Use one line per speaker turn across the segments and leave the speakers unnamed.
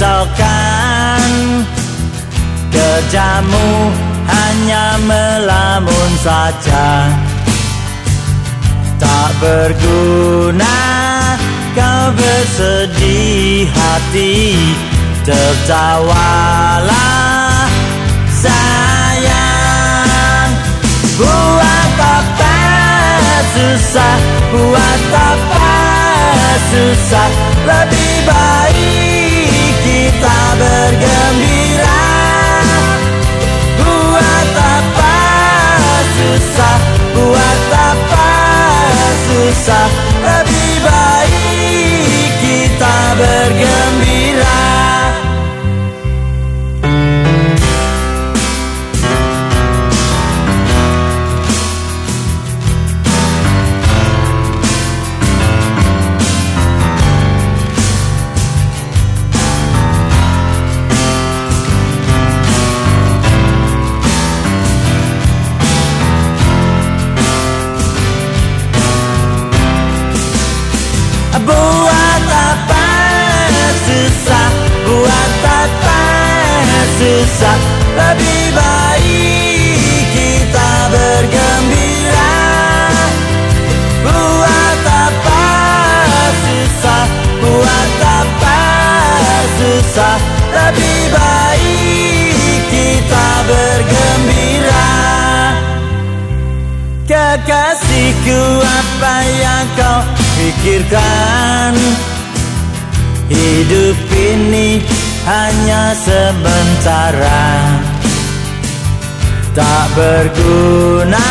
risaukan? Kerjamu hanya melamun saja. Tak berguna kau bersedih hati. Tertawalah sayang. Buat apa susah? Buat apa susah Lebih baik kita bergembira. Buat apa susah Buat apa susah Kekasihku apa yang kau pikirkan? Hidup ini hanya sementara. Tak berguna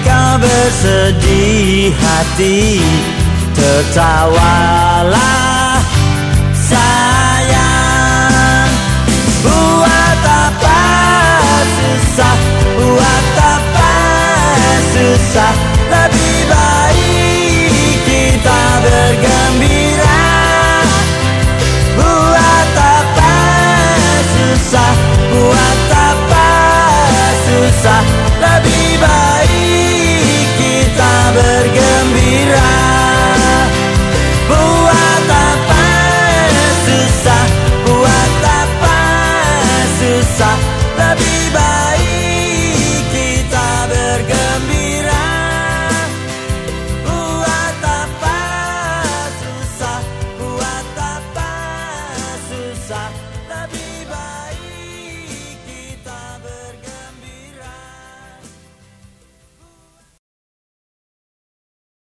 kau bersedih hati Tertawalah susah Lebih baik kita bergembira. Buat apa susah? Buat apa susah?